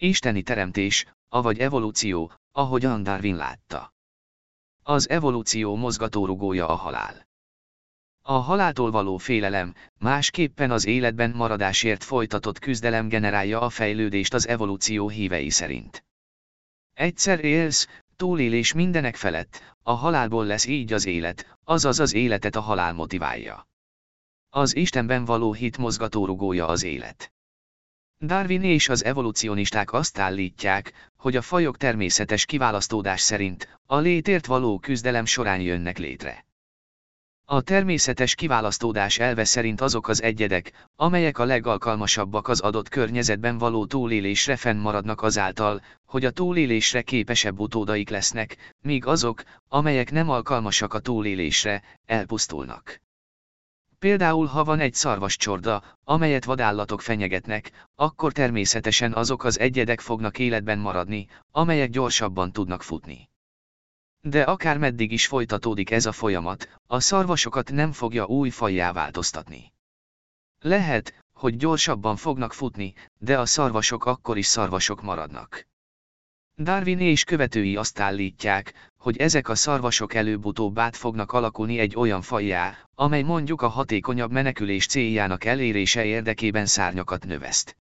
Isteni teremtés, avagy evolúció, ahogyan Darwin látta. Az evolúció mozgatórugója a halál. A haláltól való félelem, másképpen az életben maradásért folytatott küzdelem generálja a fejlődést az evolúció hívei szerint. Egyszer élsz, túlélés mindenek felett, a halálból lesz így az élet, azaz az életet a halál motiválja. Az Istenben való hit mozgatórugója az élet. Darwin és az evolucionisták azt állítják, hogy a fajok természetes kiválasztódás szerint, a létért való küzdelem során jönnek létre. A természetes kiválasztódás elve szerint azok az egyedek, amelyek a legalkalmasabbak az adott környezetben való túlélésre fennmaradnak azáltal, hogy a túlélésre képesebb utódaik lesznek, míg azok, amelyek nem alkalmasak a túlélésre, elpusztulnak. Például ha van egy szarvascsorda, amelyet vadállatok fenyegetnek, akkor természetesen azok az egyedek fognak életben maradni, amelyek gyorsabban tudnak futni. De akár meddig is folytatódik ez a folyamat, a szarvasokat nem fogja új fajjá változtatni. Lehet, hogy gyorsabban fognak futni, de a szarvasok akkor is szarvasok maradnak. Darwin és követői azt állítják, hogy ezek a szarvasok előbb-utóbb át fognak alakulni egy olyan fajjá, amely mondjuk a hatékonyabb menekülés céljának elérése érdekében szárnyakat növeszt.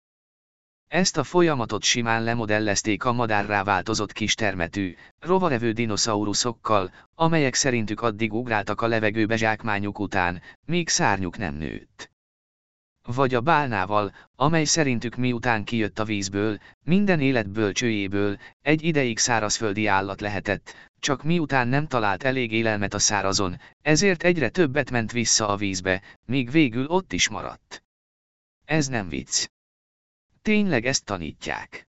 Ezt a folyamatot simán lemodellezték a madárrá változott kis termetű, rovarevő dinoszauruszokkal, amelyek szerintük addig ugráltak a levegőbe zsákmányuk után, míg szárnyuk nem nőtt. Vagy a bálnával, amely szerintük miután kijött a vízből, minden élet csőjéből, egy ideig szárazföldi állat lehetett, csak miután nem talált elég élelmet a szárazon, ezért egyre többet ment vissza a vízbe, míg végül ott is maradt. Ez nem vicc. Tényleg ezt tanítják.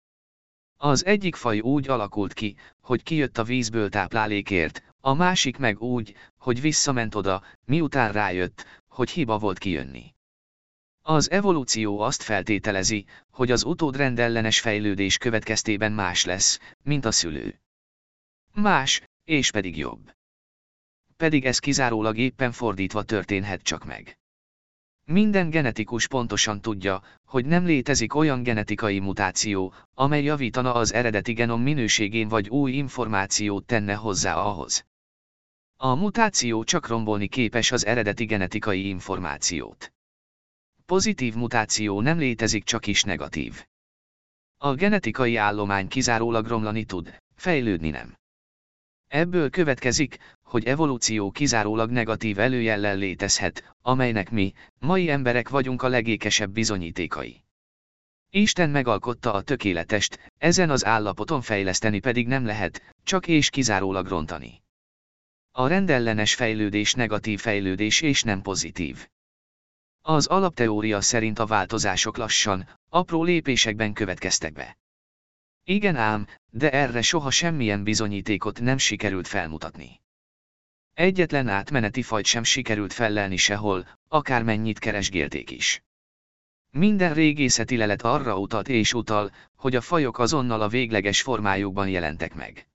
Az egyik faj úgy alakult ki, hogy kijött a vízből táplálékért, a másik meg úgy, hogy visszament oda, miután rájött, hogy hiba volt kijönni. Az evolúció azt feltételezi, hogy az utód rendellenes fejlődés következtében más lesz, mint a szülő. Más, és pedig jobb. Pedig ez kizárólag éppen fordítva történhet csak meg. Minden genetikus pontosan tudja, hogy nem létezik olyan genetikai mutáció, amely javítana az eredeti genom minőségén vagy új információt tenne hozzá ahhoz. A mutáció csak rombolni képes az eredeti genetikai információt. Pozitív mutáció nem létezik, csak is negatív. A genetikai állomány kizárólag romlani tud, fejlődni nem. Ebből következik, hogy evolúció kizárólag negatív előjellel létezhet, amelynek mi, mai emberek vagyunk a legékesebb bizonyítékai. Isten megalkotta a tökéletest, ezen az állapoton fejleszteni pedig nem lehet, csak és kizárólag rontani. A rendellenes fejlődés negatív fejlődés és nem pozitív. Az alapteória szerint a változások lassan, apró lépésekben következtek be. Igen ám, de erre soha semmilyen bizonyítékot nem sikerült felmutatni. Egyetlen átmeneti fajt sem sikerült fellelni sehol, akármennyit keresgélték is. Minden régészeti lelet arra utat és utal, hogy a fajok azonnal a végleges formájukban jelentek meg.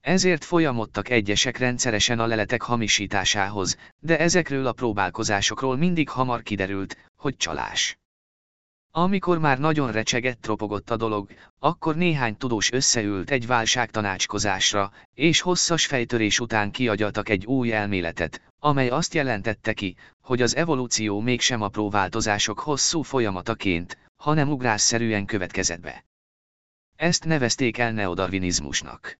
Ezért folyamodtak egyesek rendszeresen a leletek hamisításához, de ezekről a próbálkozásokról mindig hamar kiderült, hogy csalás. Amikor már nagyon recsegett ropogott a dolog, akkor néhány tudós összeült egy válságtanácskozásra, és hosszas fejtörés után kiagyaltak egy új elméletet, amely azt jelentette ki, hogy az evolúció mégsem apró változások hosszú folyamataként, hanem ugrásszerűen következett be. Ezt nevezték el neodarvinizmusnak.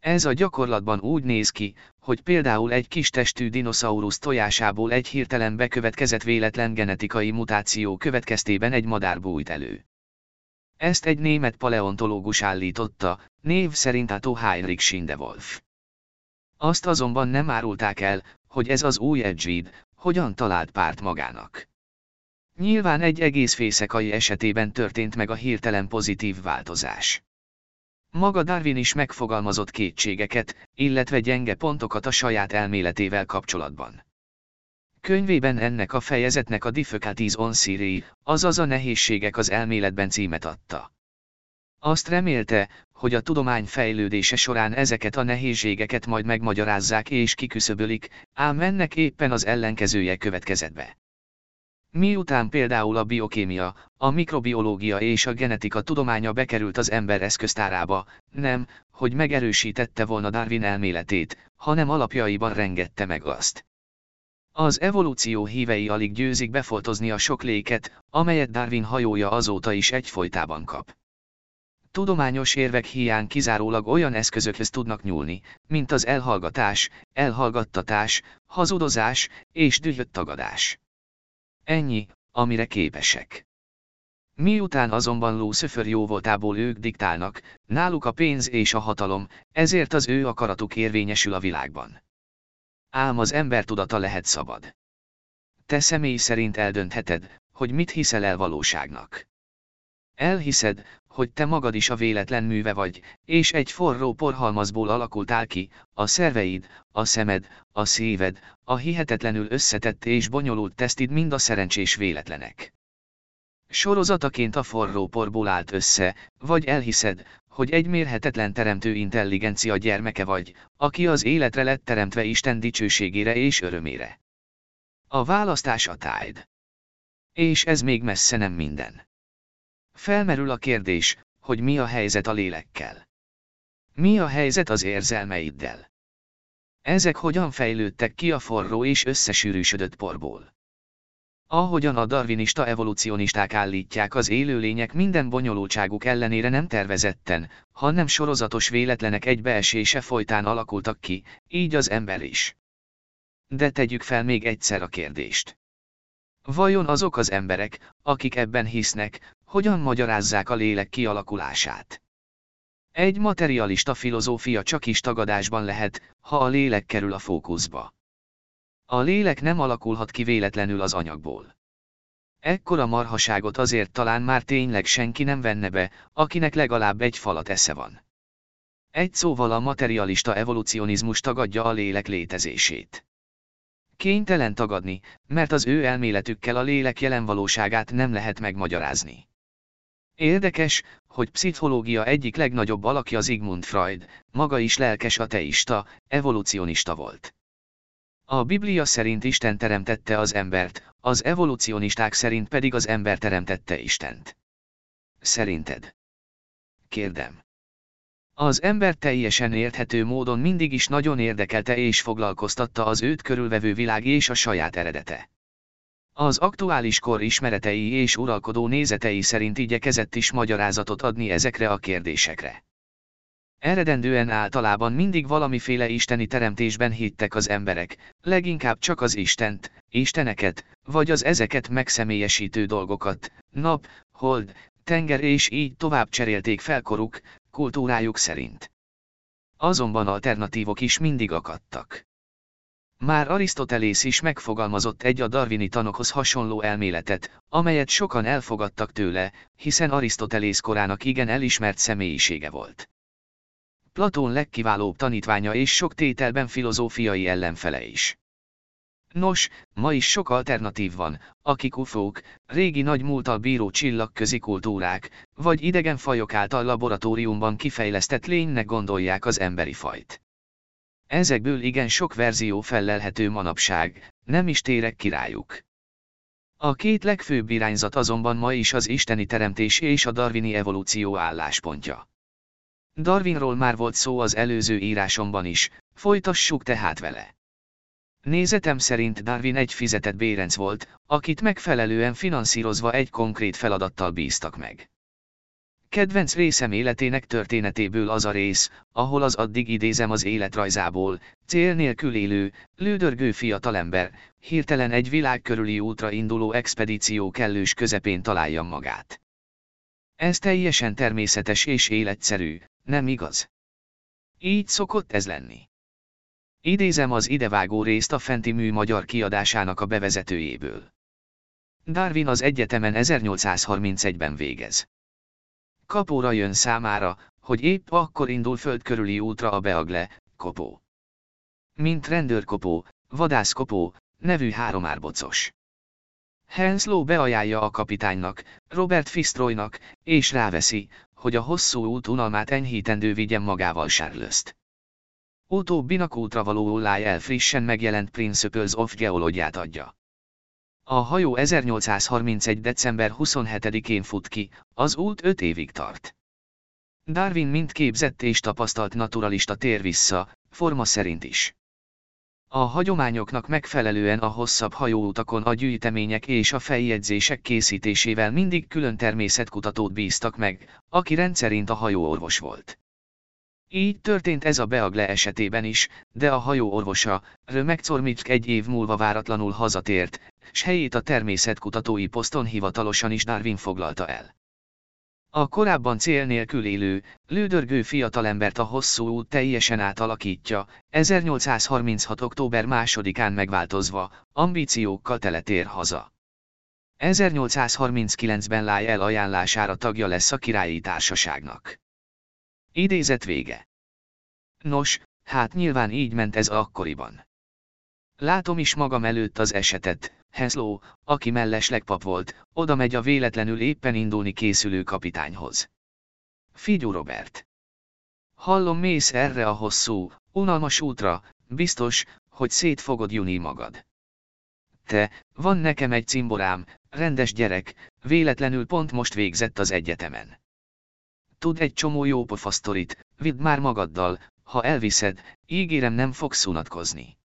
Ez a gyakorlatban úgy néz ki, hogy például egy kis testű dinoszaurusz tojásából egy hirtelen bekövetkezett véletlen genetikai mutáció következtében egy madár bújt elő. Ezt egy német paleontológus állította, név szerint Atto Heinrich Schindewolf. Azt azonban nem árulták el, hogy ez az új Edgeweed, hogyan talált párt magának. Nyilván egy egész fészekai esetében történt meg a hirtelen pozitív változás. Maga Darwin is megfogalmazott kétségeket, illetve gyenge pontokat a saját elméletével kapcsolatban. Könyvében ennek a fejezetnek a Difficulties on Siri, azaz a nehézségek az elméletben címet adta. Azt remélte, hogy a tudomány fejlődése során ezeket a nehézségeket majd megmagyarázzák és kiküszöbölik, ám ennek éppen az ellenkezője következett be. Miután például a biokémia, a mikrobiológia és a genetika tudománya bekerült az ember eszköztárába, nem, hogy megerősítette volna Darwin elméletét, hanem alapjaiban rengette meg azt. Az evolúció hívei alig győzik befoltozni a sok léket, amelyet Darwin hajója azóta is egyfolytában kap. Tudományos érvek hiány kizárólag olyan eszközökhez tudnak nyúlni, mint az elhallgatás, elhallgattatás, hazudozás és dühött tagadás. Ennyi, amire képesek. Miután azonban Lucifer jó voltából ők diktálnak, náluk a pénz és a hatalom, ezért az ő akaratuk érvényesül a világban. Ám az ember tudata lehet szabad. Te személy szerint eldöntheted, hogy mit hiszel el valóságnak. Elhiszed, hogy te magad is a véletlen műve vagy, és egy forró porhalmazból alakultál ki, a szerveid, a szemed, a szíved, a hihetetlenül összetett és bonyolult tesztid mind a szerencsés véletlenek. Sorozataként a forró porból állt össze, vagy elhiszed, hogy egy mérhetetlen teremtő intelligencia gyermeke vagy, aki az életre lett teremtve Isten dicsőségére és örömére. A választás a tájd. És ez még messze nem minden. Felmerül a kérdés, hogy mi a helyzet a lélekkel. Mi a helyzet az érzelmeiddel? Ezek hogyan fejlődtek ki a forró és összesűrűsödött porból? Ahogyan a darwinista evolucionisták állítják az élőlények minden bonyolultságuk ellenére nem tervezetten, hanem sorozatos véletlenek egybeesése folytán alakultak ki, így az ember is. De tegyük fel még egyszer a kérdést. Vajon azok az emberek, akik ebben hisznek, hogyan magyarázzák a lélek kialakulását? Egy materialista filozófia csak is tagadásban lehet, ha a lélek kerül a fókuszba. A lélek nem alakulhat ki véletlenül az anyagból. Ekkora marhaságot azért talán már tényleg senki nem venne be, akinek legalább egy falat esze van. Egy szóval a materialista evolucionizmus tagadja a lélek létezését. Kénytelen tagadni, mert az ő elméletükkel a lélek jelen valóságát nem lehet megmagyarázni. Érdekes, hogy pszichológia egyik legnagyobb alakja Sigmund Freud, maga is lelkes ateista, evolucionista volt. A Biblia szerint Isten teremtette az embert, az evolucionisták szerint pedig az ember teremtette Istent. Szerinted? Kérdem. Az ember teljesen érthető módon mindig is nagyon érdekelte és foglalkoztatta az őt körülvevő világ és a saját eredete. Az aktuális kor ismeretei és uralkodó nézetei szerint igyekezett is magyarázatot adni ezekre a kérdésekre. Eredendően általában mindig valamiféle isteni teremtésben hittek az emberek, leginkább csak az Istent, Isteneket, vagy az ezeket megszemélyesítő dolgokat, nap, hold, tenger és így tovább cserélték felkoruk, kultúrájuk szerint. Azonban alternatívok is mindig akadtak. Már Arisztotelész is megfogalmazott egy a darwini tanokhoz hasonló elméletet, amelyet sokan elfogadtak tőle, hiszen Arisztotelész korának igen elismert személyisége volt. Platón legkiválóbb tanítványa és sok tételben filozófiai ellenfele is. Nos, ma is sok alternatív van, akik ufók, régi nagy múltal bíró csillagközi kultúrák, vagy idegen fajok által laboratóriumban kifejlesztett lénynek gondolják az emberi fajt. Ezekből igen sok verzió fellelhető manapság, nem is térek királyuk. A két legfőbb irányzat azonban ma is az isteni teremtés és a darwini evolúció álláspontja. Darwinról már volt szó az előző írásomban is, folytassuk tehát vele. Nézetem szerint Darwin egy fizetett bérenc volt, akit megfelelően finanszírozva egy konkrét feladattal bíztak meg. Kedvenc részem életének történetéből az a rész, ahol az addig idézem az életrajzából, cél nélkül élő, lődörgő fiatalember, hirtelen egy világ körüli útra induló expedíció kellős közepén találja magát. Ez teljesen természetes és életszerű, nem igaz? Így szokott ez lenni. Idézem az idevágó részt a fenti mű magyar kiadásának a bevezetőjéből. Darwin az egyetemen 1831-ben végez. Kapóra jön számára, hogy épp akkor indul föld körüli útra a Beagle, kopó. Mint rendőrkopó, vadászkopó, nevű három árbocos. Henslow beajánlja a kapitánynak, Robert Fistroynak, és ráveszi, hogy a hosszú út unalmát enyhítendő vigyen magával Charles-t. Utóbbinak útra való Ulláj el frissen megjelent Principles of Geológiát adja. A hajó 1831. december 27-én fut ki, az út 5 évig tart. Darwin mint képzett és tapasztalt naturalista tér vissza, forma szerint is. A hagyományoknak megfelelően a hosszabb hajóutakon a gyűjtemények és a feljegyzések készítésével mindig külön természetkutatót bíztak meg, aki rendszerint a hajóorvos volt. Így történt ez a Beagle esetében is, de a hajó orvosa, Römegcormitsk egy év múlva váratlanul hazatért, s helyét a természetkutatói poszton hivatalosan is Darwin foglalta el. A korábban cél nélkül élő, lődörgő fiatalembert a hosszú út teljesen átalakítja, 1836. október 2-án megváltozva, ambíciókkal teletér haza. 1839-ben Lyell ajánlására tagja lesz a királyi társaságnak. Idézet vége. Nos, hát nyilván így ment ez akkoriban. Látom is magam előtt az esetet, Henslow, aki mellesleg pap volt, oda megy a véletlenül éppen indulni készülő kapitányhoz. Figyú Robert. Hallom mész erre a hosszú, unalmas útra, biztos, hogy szét fogod juni magad. Te, van nekem egy cimborám, rendes gyerek, véletlenül pont most végzett az egyetemen. Tud egy csomó jó pofasztorit, vidd már magaddal, ha elviszed, ígérem nem fogsz unatkozni.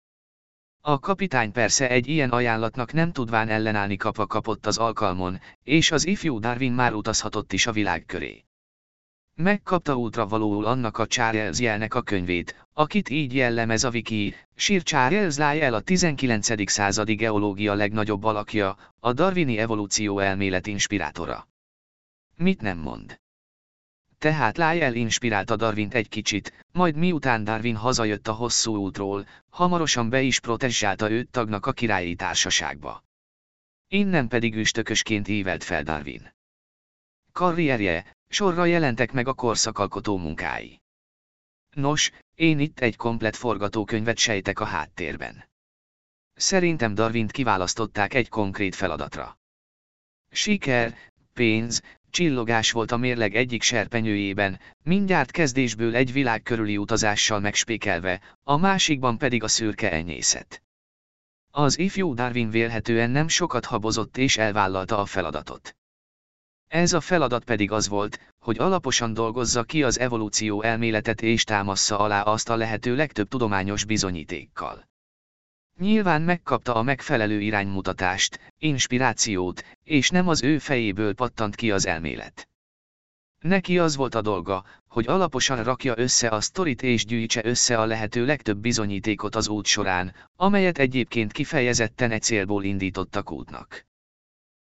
A kapitány persze egy ilyen ajánlatnak nem tudván ellenállni kapva kapott az alkalmon, és az ifjú Darwin már utazhatott is a világ köré. Megkapta útra valóul annak a Charles jelnek a könyvét, akit így jellemez a Wiki, Sir Charles Lyell a 19. századi geológia legnagyobb alakja, a darwini evolúció elmélet inspirátora. Mit nem mond? Tehát Lyell inspirálta Darwint egy kicsit, majd miután Darwin hazajött a hosszú útról, hamarosan be is protezsálta őt tagnak a királyi társaságba. Innen pedig üstökösként ívelt fel Darwin. Karrierje, sorra jelentek meg a korszakalkotó munkái. Nos, én itt egy komplet forgatókönyvet sejtek a háttérben. Szerintem Darwint kiválasztották egy konkrét feladatra. Siker, pénz, csillogás volt a mérleg egyik serpenyőjében, mindjárt kezdésből egy világ körüli utazással megspékelve, a másikban pedig a szürke enyészet. Az ifjú Darwin vélhetően nem sokat habozott és elvállalta a feladatot. Ez a feladat pedig az volt, hogy alaposan dolgozza ki az evolúció elméletet és támassza alá azt a lehető legtöbb tudományos bizonyítékkal. Nyilván megkapta a megfelelő iránymutatást, inspirációt, és nem az ő fejéből pattant ki az elmélet. Neki az volt a dolga, hogy alaposan rakja össze a sztorit és gyűjtse össze a lehető legtöbb bizonyítékot az út során, amelyet egyébként kifejezetten egy célból indítottak útnak.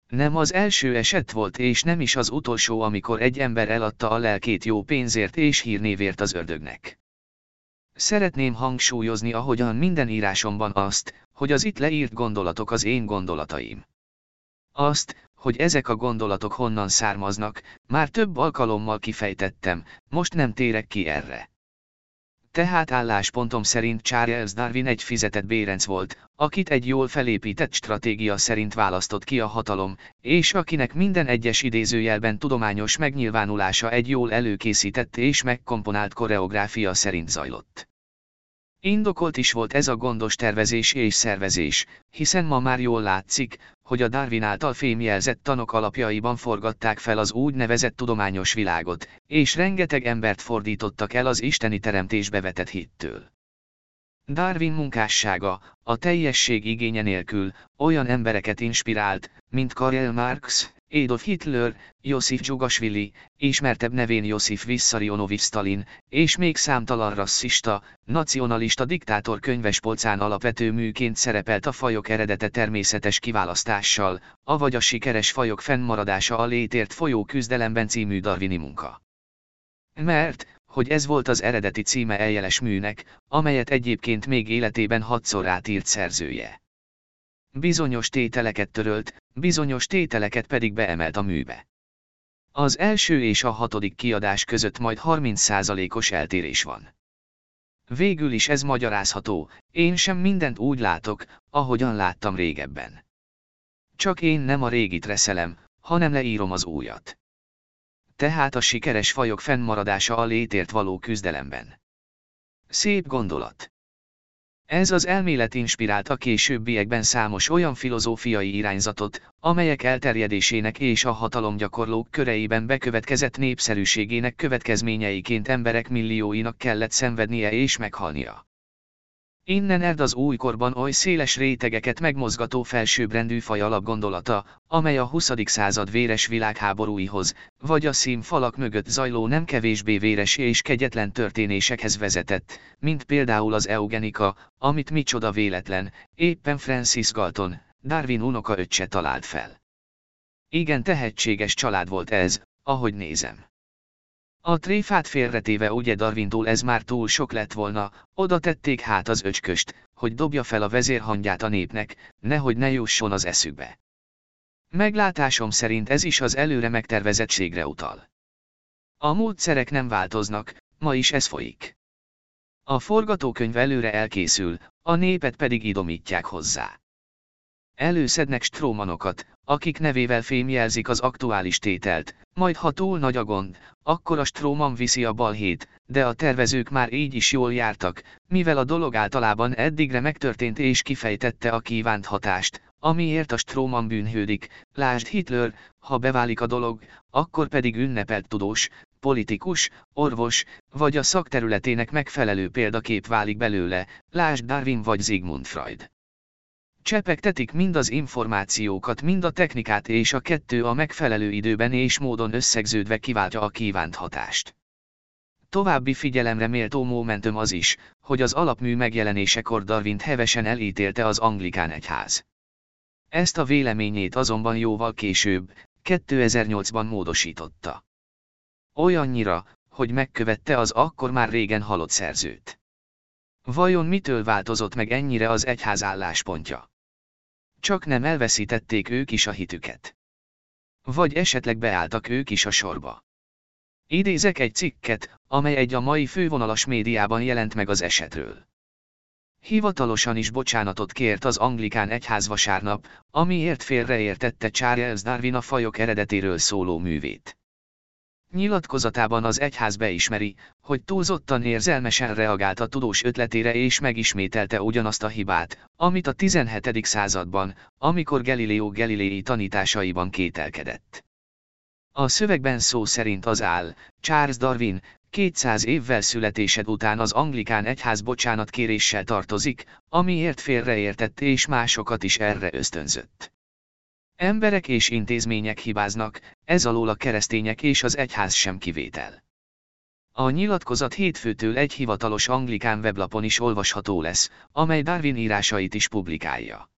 Nem az első eset volt és nem is az utolsó amikor egy ember eladta a lelkét jó pénzért és hírnévért az ördögnek. Szeretném hangsúlyozni ahogyan minden írásomban azt, hogy az itt leírt gondolatok az én gondolataim. Azt, hogy ezek a gondolatok honnan származnak, már több alkalommal kifejtettem, most nem térek ki erre. Tehát álláspontom szerint Charles Darwin egy fizetett bérenc volt, akit egy jól felépített stratégia szerint választott ki a hatalom, és akinek minden egyes idézőjelben tudományos megnyilvánulása egy jól előkészített és megkomponált koreográfia szerint zajlott. Indokolt is volt ez a gondos tervezés és szervezés, hiszen ma már jól látszik, hogy a Darwin által fémjelzett tanok alapjaiban forgatták fel az úgynevezett tudományos világot, és rengeteg embert fordítottak el az isteni teremtésbe vetett hittől. Darwin munkássága, a teljesség igénye nélkül, olyan embereket inspirált, mint Karl Marx, Adolf Hitler, Josif Dzsugasvili, ismertebb nevén Josif Vissarionovics Stalin, és még számtalan rasszista, nacionalista diktátor könyvespolcán alapvető műként szerepelt a fajok eredete természetes kiválasztással, avagy a sikeres fajok fennmaradása a létért folyó küzdelemben című darwini munka. Mert, hogy ez volt az eredeti címe eljeles műnek, amelyet egyébként még életében hatszor átírt szerzője. Bizonyos tételeket törölt, bizonyos tételeket pedig beemelt a műbe. Az első és a hatodik kiadás között majd 30%-os eltérés van. Végül is ez magyarázható, én sem mindent úgy látok, ahogyan láttam régebben. Csak én nem a régit reszelem, hanem leírom az újat. Tehát a sikeres fajok fennmaradása a létért való küzdelemben. Szép gondolat. Ez az elmélet inspirálta későbbiekben számos olyan filozófiai irányzatot, amelyek elterjedésének és a hatalomgyakorlók köreiben bekövetkezett népszerűségének következményeiként emberek millióinak kellett szenvednie és meghalnia. Innen ered az újkorban oly széles rétegeket megmozgató felsőbbrendű faj alapgondolata, amely a 20. század véres világháborúihoz, vagy a színfalak mögött zajló nem kevésbé véres és kegyetlen történésekhez vezetett, mint például az eugenika, amit micsoda véletlen, éppen Francis Galton, Darwin unoka öccse talált fel. Igen tehetséges család volt ez, ahogy nézem. A tréfát félretéve ugye Darwintól ez már túl sok lett volna, oda tették hát az öcsköst, hogy dobja fel a vezérhangját a népnek, nehogy ne jusson az eszükbe. Meglátásom szerint ez is az előre megtervezettségre utal. A módszerek nem változnak, ma is ez folyik. A forgatókönyv előre elkészül, a népet pedig idomítják hozzá. Előszednek strómanokat, akik nevével fémjelzik az aktuális tételt, majd ha túl nagy a gond, akkor a stróman viszi a balhét, de a tervezők már így is jól jártak, mivel a dolog általában eddigre megtörtént és kifejtette a kívánt hatást, amiért a stróman bűnhődik, lásd Hitler, ha beválik a dolog, akkor pedig ünnepelt tudós, politikus, orvos, vagy a szakterületének megfelelő példakép válik belőle, lásd Darwin vagy Sigmund Freud. Csepegtetik mind az információkat, mind a technikát és a kettő a megfelelő időben és módon összegződve kiváltja a kívánt hatást. További figyelemre méltó momentum az is, hogy az alapmű megjelenésekor Darwint hevesen elítélte az anglikán egyház. Ezt a véleményét azonban jóval később, 2008-ban módosította. Olyannyira, hogy megkövette az akkor már régen halott szerzőt. Vajon mitől változott meg ennyire az egyház álláspontja? Csak nem elveszítették ők is a hitüket. Vagy esetleg beálltak ők is a sorba. Idézek egy cikket, amely egy a mai fővonalas médiában jelent meg az esetről. Hivatalosan is bocsánatot kért az anglikán egyház vasárnap, amiért félreértette Charles Darwin a fajok eredetéről szóló művét. Nyilatkozatában az egyház beismeri, hogy túlzottan érzelmesen reagált a tudós ötletére és megismételte ugyanazt a hibát, amit a 17. században, amikor Galileo Galilei tanításaiban kételkedett. A szövegben szó szerint az áll, Charles Darwin, 200 évvel születésed után az anglikán egyház bocsánat kéréssel tartozik, amiért félreértett és másokat is erre ösztönzött. Emberek és intézmények hibáznak, ez alól a keresztények és az egyház sem kivétel. A nyilatkozat hétfőtől egy hivatalos anglikán weblapon is olvasható lesz, amely Darwin írásait is publikálja.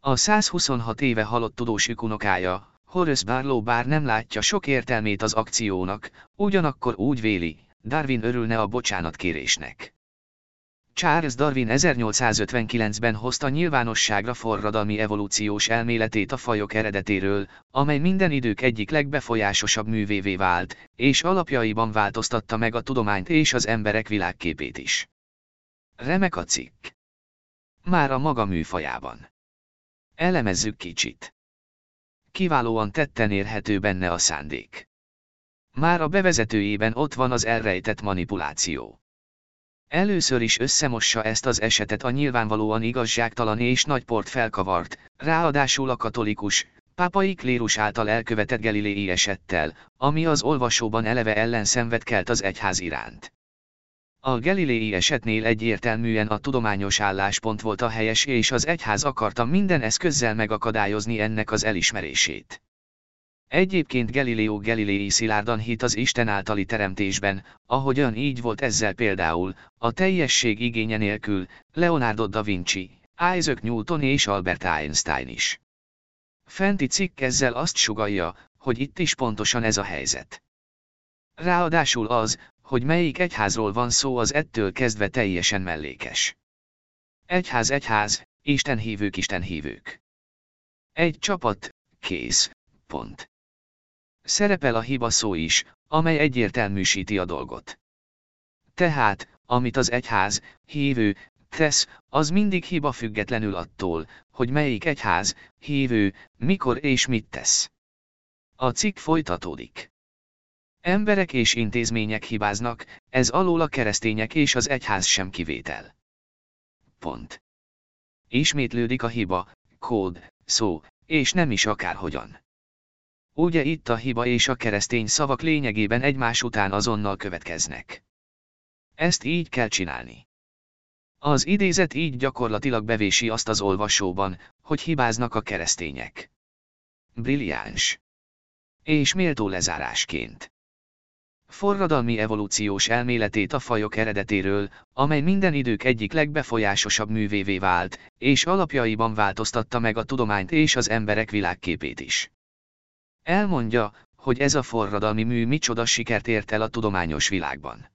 A 126 éve halott tudósük unokája, Horace Barlow bár nem látja sok értelmét az akciónak, ugyanakkor úgy véli, Darwin örülne a bocsánatkérésnek. Charles Darwin 1859-ben hozta nyilvánosságra forradalmi evolúciós elméletét a fajok eredetéről, amely minden idők egyik legbefolyásosabb művévé vált, és alapjaiban változtatta meg a tudományt és az emberek világképét is. Remek a cikk. Már a maga műfajában. Elemezzük kicsit. Kiválóan tetten érhető benne a szándék. Már a bevezetőjében ott van az elrejtett manipuláció. Először is összemossa ezt az esetet a nyilvánvalóan igazságtalan és nagy port felkavart, ráadásul a katolikus, pápai klérus által elkövetett galiléi esettel, ami az olvasóban eleve ellenszenvet kelt az egyház iránt. A galiléi esetnél egyértelműen a tudományos álláspont volt a helyes és az egyház akarta minden eszközzel megakadályozni ennek az elismerését. Egyébként Galileo Galilei szilárdan hit az Isten általi teremtésben, ahogyan így volt ezzel például, a teljesség igénye nélkül, Leonardo da Vinci, Isaac Newton és Albert Einstein is. Fenti cikk ezzel azt sugalja, hogy itt is pontosan ez a helyzet. Ráadásul az, hogy melyik egyházról van szó az ettől kezdve teljesen mellékes. Egyház egyház, istenhívők istenhívők. Egy csapat, kész, pont. Szerepel a hiba szó is, amely egyértelműsíti a dolgot. Tehát, amit az egyház, hívő, tesz, az mindig hiba függetlenül attól, hogy melyik egyház, hívő, mikor és mit tesz. A cikk folytatódik. Emberek és intézmények hibáznak, ez alól a keresztények és az egyház sem kivétel. Pont. Ismétlődik a hiba, kód, szó, és nem is akárhogyan. Ugye itt a hiba és a keresztény szavak lényegében egymás után azonnal következnek. Ezt így kell csinálni. Az idézet így gyakorlatilag bevési azt az olvasóban, hogy hibáznak a keresztények. Brilliáns. És méltó lezárásként. Forradalmi evolúciós elméletét a fajok eredetéről, amely minden idők egyik legbefolyásosabb művévé vált, és alapjaiban változtatta meg a tudományt és az emberek világképét is. Elmondja, hogy ez a forradalmi mű micsoda sikert ért el a tudományos világban.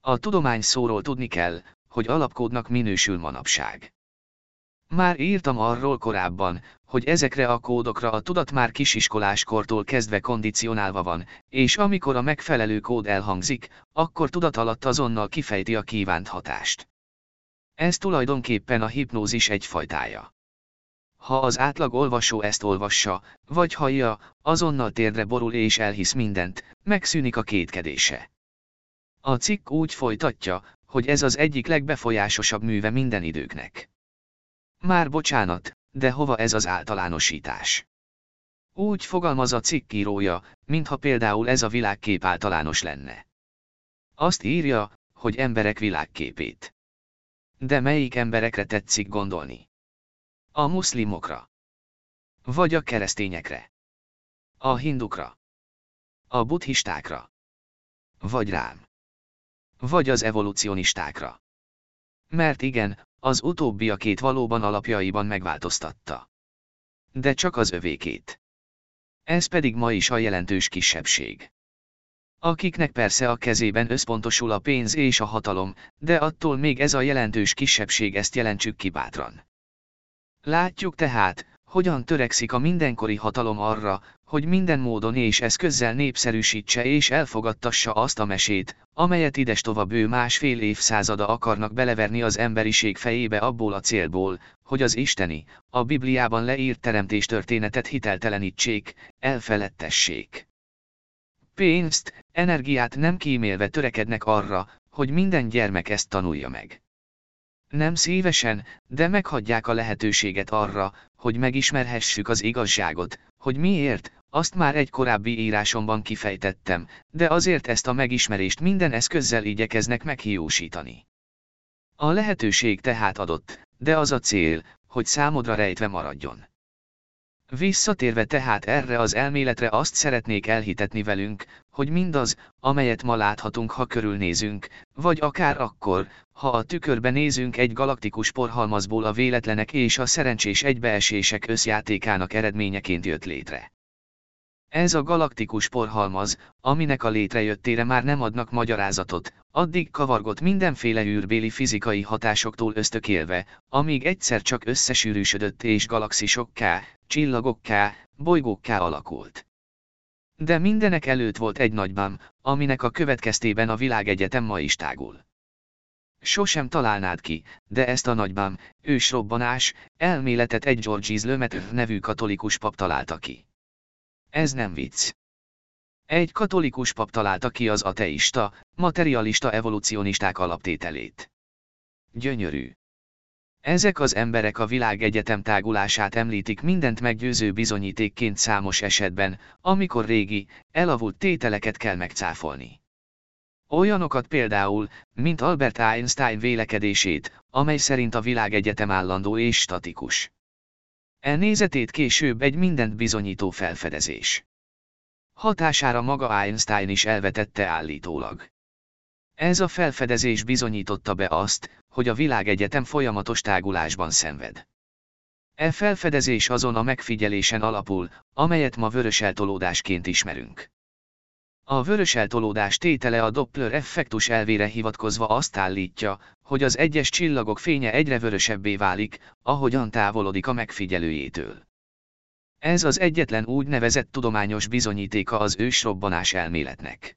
A tudomány szóról tudni kell, hogy alapkódnak minősül manapság. Már írtam arról korábban, hogy ezekre a kódokra a tudat már kisiskoláskortól kezdve kondicionálva van, és amikor a megfelelő kód elhangzik, akkor tudat alatt azonnal kifejti a kívánt hatást. Ez tulajdonképpen a hipnózis egy fajtája. Ha az átlag olvasó ezt olvassa, vagy hallja, azonnal térdre borul és elhisz mindent, megszűnik a kétkedése. A cikk úgy folytatja, hogy ez az egyik legbefolyásosabb műve minden időknek. Már bocsánat, de hova ez az általánosítás? Úgy fogalmaz a cikkírója, mintha például ez a világkép általános lenne. Azt írja, hogy emberek világképét. De melyik emberekre tetszik gondolni? A muszlimokra. Vagy a keresztényekre. A hindukra. A buddhistákra. Vagy rám. Vagy az evolucionistákra. Mert igen, az utóbbiakét valóban alapjaiban megváltoztatta. De csak az övékét. Ez pedig ma is a jelentős kisebbség. Akiknek persze a kezében összpontosul a pénz és a hatalom, de attól még ez a jelentős kisebbség ezt jelentsük ki bátran. Látjuk tehát, hogyan törekszik a mindenkori hatalom arra, hogy minden módon és eszközzel népszerűsítse és elfogadtassa azt a mesét, amelyet idestova bő másfél évszázada akarnak beleverni az emberiség fejébe abból a célból, hogy az isteni, a Bibliában leírt teremtéstörténetet hiteltelenítsék, elfeledtessék. Pénzt, energiát nem kímélve törekednek arra, hogy minden gyermek ezt tanulja meg. Nem szívesen, de meghagyják a lehetőséget arra, hogy megismerhessük az igazságot, hogy miért, azt már egy korábbi írásomban kifejtettem, de azért ezt a megismerést minden eszközzel igyekeznek meghiúsítani. A lehetőség tehát adott, de az a cél, hogy számodra rejtve maradjon. Visszatérve tehát erre az elméletre azt szeretnék elhitetni velünk, hogy mindaz, amelyet ma láthatunk ha körülnézünk, vagy akár akkor, ha a tükörbe nézünk egy galaktikus porhalmazból a véletlenek és a szerencsés egybeesések összjátékának eredményeként jött létre. Ez a galaktikus porhalmaz, aminek a létrejöttére már nem adnak magyarázatot, addig kavargott mindenféle űrbéli fizikai hatásoktól ösztökélve, amíg egyszer csak összesűrűsödött és galaxisokká, csillagokká, bolygókká alakult. De mindenek előtt volt egy nagybám, aminek a következtében a világegyetem ma is tágul. Sosem találnád ki, de ezt a nagybám, ősrobbanás, elméletet egy Georges Lemaitre nevű katolikus pap találta ki. Ez nem vicc. Egy katolikus pap találta ki az ateista, materialista evolucionisták alaptételét. Gyönyörű. Ezek az emberek a világegyetem tágulását említik mindent meggyőző bizonyítékként számos esetben, amikor régi, elavult tételeket kell megcáfolni. Olyanokat például, mint Albert Einstein vélekedését, amely szerint a világegyetem állandó és statikus. E nézetét később egy mindent bizonyító felfedezés. Hatására maga Einstein is elvetette állítólag. Ez a felfedezés bizonyította be azt, hogy a világegyetem folyamatos tágulásban szenved. E felfedezés azon a megfigyelésen alapul, amelyet ma vörös eltolódásként ismerünk. A vörös eltolódás tétele a Doppler effektus elvére hivatkozva azt állítja, hogy az egyes csillagok fénye egyre vörösebbé válik, ahogyan távolodik a megfigyelőjétől. Ez az egyetlen úgynevezett tudományos bizonyítéka az ősrobbanás elméletnek.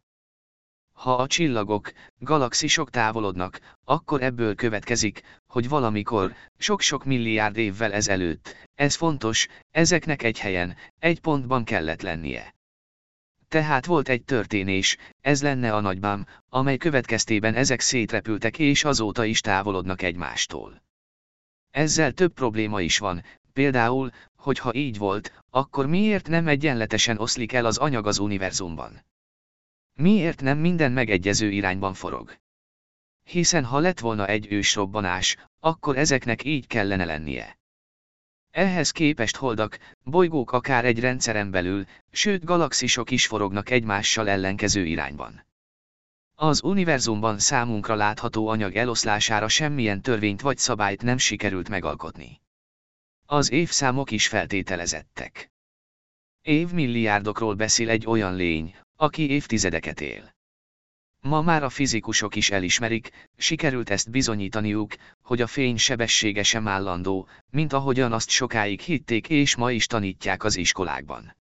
Ha a csillagok, galaxisok távolodnak, akkor ebből következik, hogy valamikor, sok-sok milliárd évvel ezelőtt, ez fontos, ezeknek egy helyen, egy pontban kellett lennie. Tehát volt egy történés, ez lenne a nagybám, amely következtében ezek szétrepültek és azóta is távolodnak egymástól. Ezzel több probléma is van, például, hogy ha így volt, akkor miért nem egyenletesen oszlik el az anyag az univerzumban? Miért nem minden megegyező irányban forog? Hiszen ha lett volna egy ősrobbanás, akkor ezeknek így kellene lennie. Ehhez képest holdak, bolygók akár egy rendszeren belül, sőt galaxisok is forognak egymással ellenkező irányban. Az univerzumban számunkra látható anyag eloszlására semmilyen törvényt vagy szabályt nem sikerült megalkotni. Az évszámok is feltételezettek. Évmilliárdokról beszél egy olyan lény, aki évtizedeket él. Ma már a fizikusok is elismerik, sikerült ezt bizonyítaniuk, hogy a fény sebessége sem állandó, mint ahogyan azt sokáig hitték és ma is tanítják az iskolákban.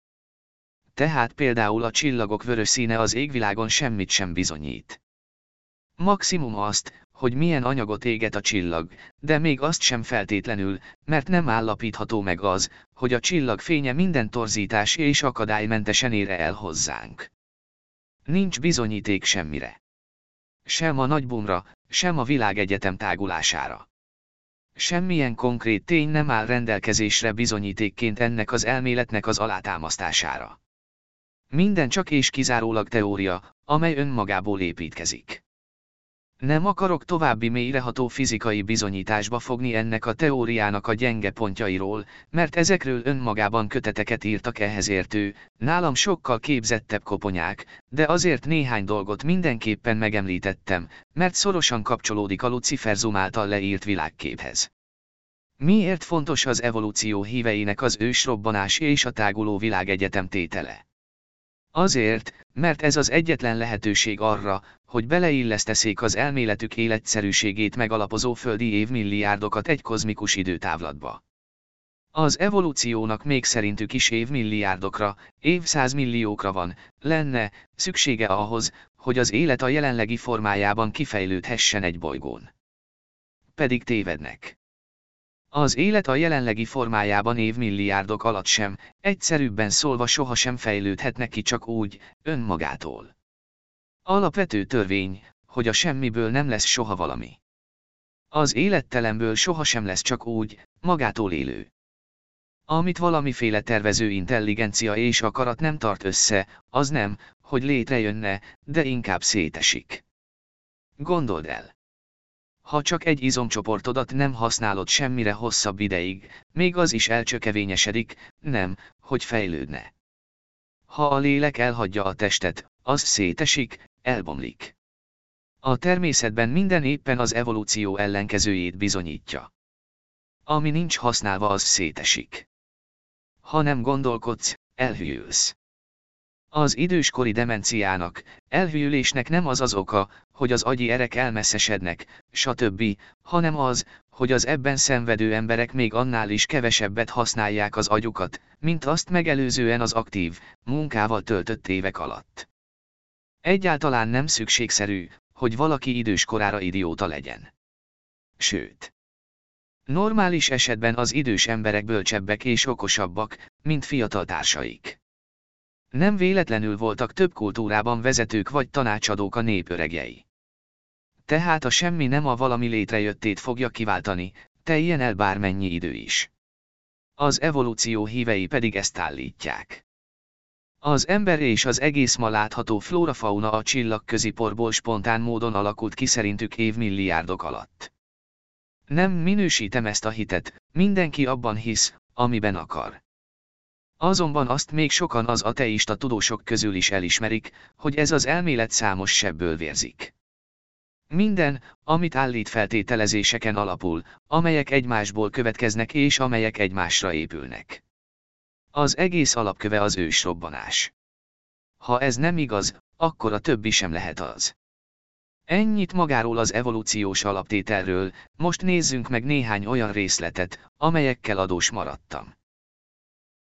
Tehát például a csillagok vörös színe az égvilágon semmit sem bizonyít. Maximum azt, hogy milyen anyagot éget a csillag, de még azt sem feltétlenül, mert nem állapítható meg az, hogy a csillag fénye minden torzítás és akadálymentesen ére el hozzánk. Nincs bizonyíték semmire. Sem a nagybumra, sem a világegyetem tágulására. Semmilyen konkrét tény nem áll rendelkezésre bizonyítékként ennek az elméletnek az alátámasztására. Minden csak és kizárólag teória, amely önmagából építkezik. Nem akarok további mélyreható fizikai bizonyításba fogni ennek a teóriának a gyenge pontjairól, mert ezekről önmagában köteteket írtak ehhez értő, nálam sokkal képzettebb koponyák, de azért néhány dolgot mindenképpen megemlítettem, mert szorosan kapcsolódik a Luciferzum által leírt világképhez. Miért fontos az evolúció híveinek az ősrobbanás és a táguló világegyetem tétele? Azért, mert ez az egyetlen lehetőség arra, hogy beleilleszteszék az elméletük életszerűségét megalapozó földi évmilliárdokat egy kozmikus időtávlatba. Az evolúciónak még szerintük is évmilliárdokra, évszázmilliókra van, lenne, szüksége ahhoz, hogy az élet a jelenlegi formájában kifejlődhessen egy bolygón. Pedig tévednek. Az élet a jelenlegi formájában évmilliárdok alatt sem, egyszerűbben szólva sohasem fejlődhet ki csak úgy, önmagától. Alapvető törvény, hogy a semmiből nem lesz soha valami. Az élettelemből sohasem lesz csak úgy, magától élő. Amit valamiféle tervező intelligencia és akarat nem tart össze, az nem, hogy létrejönne, de inkább szétesik. Gondold el! Ha csak egy izomcsoportodat nem használod semmire hosszabb ideig, még az is elcsökevényesedik, nem, hogy fejlődne. Ha a lélek elhagyja a testet, az szétesik, elbomlik. A természetben minden éppen az evolúció ellenkezőjét bizonyítja. Ami nincs használva az szétesik. Ha nem gondolkodsz, elhűlsz. Az időskori demenciának, elhűlésnek nem az az oka, hogy az agyi erek elmesszesednek, stb., hanem az, hogy az ebben szenvedő emberek még annál is kevesebbet használják az agyukat, mint azt megelőzően az aktív, munkával töltött évek alatt. Egyáltalán nem szükségszerű, hogy valaki időskorára idióta legyen. Sőt. Normális esetben az idős emberek bölcsebbek és okosabbak, mint fiatal társaik. Nem véletlenül voltak több kultúrában vezetők vagy tanácsadók a népöregjei. Tehát a semmi nem a valami létrejöttét fogja kiváltani, teljen el bármennyi idő is. Az evolúció hívei pedig ezt állítják. Az ember és az egész ma látható flórafauna a csillagközi porból spontán módon alakult ki szerintük évmilliárdok alatt. Nem minősítem ezt a hitet, mindenki abban hisz, amiben akar. Azonban azt még sokan az ateista tudósok közül is elismerik, hogy ez az elmélet számos sebből vérzik. Minden, amit állít feltételezéseken alapul, amelyek egymásból következnek és amelyek egymásra épülnek. Az egész alapköve az ősrobbanás. Ha ez nem igaz, akkor a többi sem lehet az. Ennyit magáról az evolúciós alaptételről, most nézzünk meg néhány olyan részletet, amelyekkel adós maradtam.